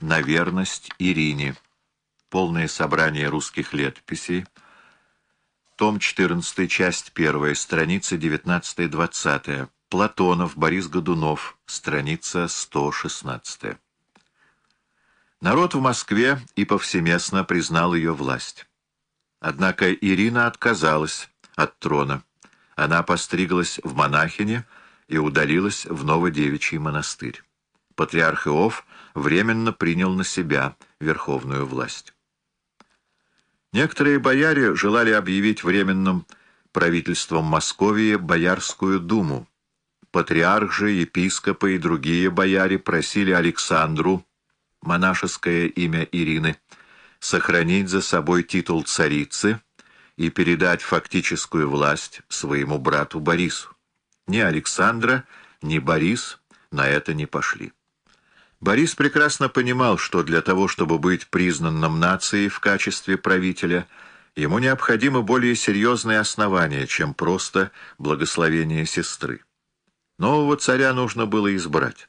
на верность Ирине. Полное собрание русских летописей. Том 14, часть 1, страница 19-20. Платонов, Борис Годунов, страница 116. Народ в Москве и повсеместно признал ее власть. Однако Ирина отказалась от трона. Она постриглась в монахине и удалилась в Новодевичий монастырь. Патриарх Иов временно принял на себя верховную власть. Некоторые бояре желали объявить временным правительством Московии Боярскую думу. Патриарх же, епископы и другие бояре просили Александру, монашеское имя Ирины, сохранить за собой титул царицы и передать фактическую власть своему брату Борису. Ни Александра, ни Борис на это не пошли. Борис прекрасно понимал, что для того, чтобы быть признанным нацией в качестве правителя, ему необходимо более серьезные основания, чем просто благословение сестры. Нового царя нужно было избрать.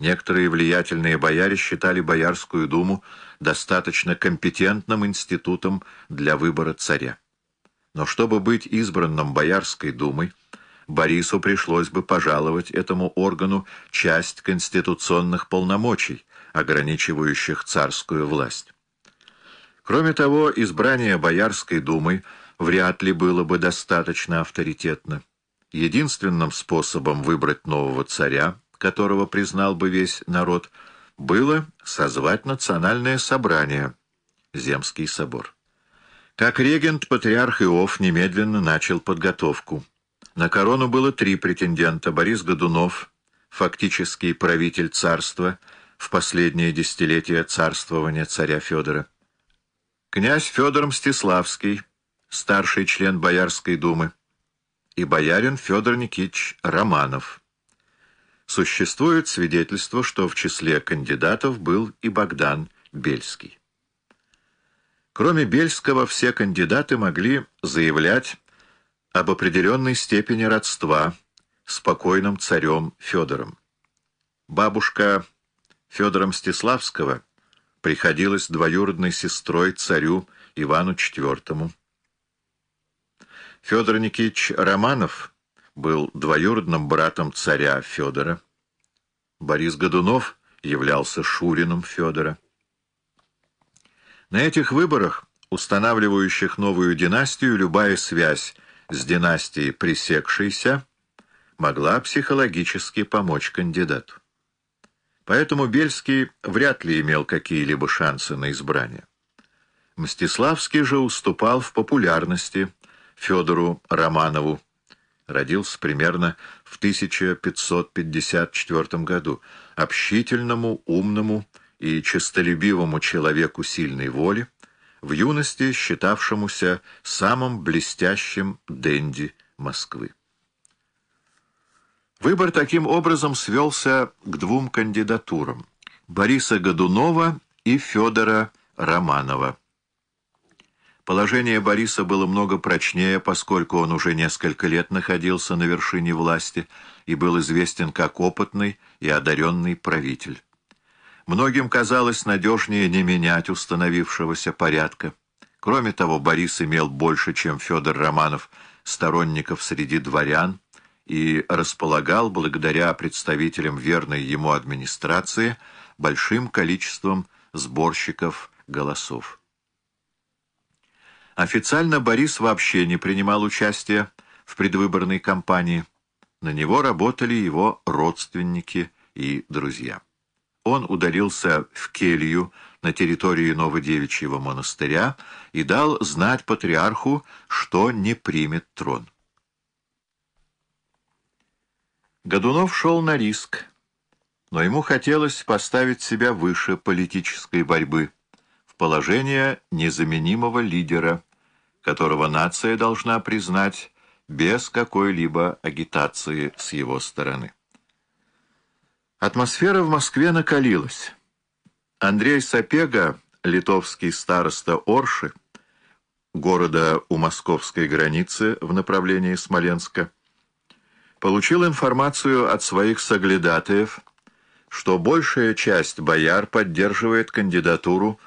Некоторые влиятельные бояре считали Боярскую думу достаточно компетентным институтом для выбора царя. Но чтобы быть избранным Боярской думой, Борису пришлось бы пожаловать этому органу часть конституционных полномочий, ограничивающих царскую власть. Кроме того, избрание Боярской думы вряд ли было бы достаточно авторитетно. Единственным способом выбрать нового царя, которого признал бы весь народ, было созвать национальное собрание, Земский собор. Как регент, патриарх Иов немедленно начал подготовку. На корону было три претендента. Борис Годунов, фактический правитель царства в последнее десятилетие царствования царя Федора. Князь Федор Мстиславский, старший член Боярской думы. И боярин Федор Никитич Романов. Существует свидетельство, что в числе кандидатов был и Богдан Бельский. Кроме Бельского, все кандидаты могли заявлять об определенной степени родства с покойным царем Федором. Бабушка Федора Мстиславского приходилась двоюродной сестрой царю Ивану IV. Федор Никитич Романов был двоюродным братом царя Федора. Борис Годунов являлся шурином Федора. На этих выборах, устанавливающих новую династию, любая связь с династией пресекшейся, могла психологически помочь кандидату. Поэтому Бельский вряд ли имел какие-либо шансы на избрание. Мстиславский же уступал в популярности Федору Романову, родился примерно в 1554 году, общительному, умному и честолюбивому человеку сильной воли, в юности считавшемуся самым блестящим денди Москвы. Выбор таким образом свелся к двум кандидатурам – Бориса Годунова и Федора Романова. Положение Бориса было много прочнее, поскольку он уже несколько лет находился на вершине власти и был известен как опытный и одаренный правитель. Многим казалось надежнее не менять установившегося порядка. Кроме того, Борис имел больше, чем Федор Романов, сторонников среди дворян и располагал, благодаря представителям верной ему администрации, большим количеством сборщиков голосов. Официально Борис вообще не принимал участия в предвыборной кампании. На него работали его родственники и друзья он удалился в келью на территории Новодевичьего монастыря и дал знать патриарху, что не примет трон. Годунов шел на риск, но ему хотелось поставить себя выше политической борьбы, в положение незаменимого лидера, которого нация должна признать без какой-либо агитации с его стороны. Атмосфера в Москве накалилась. Андрей Сапега, литовский староста Орши, города у московской границы в направлении Смоленска, получил информацию от своих соглядатаев, что большая часть бояр поддерживает кандидатуру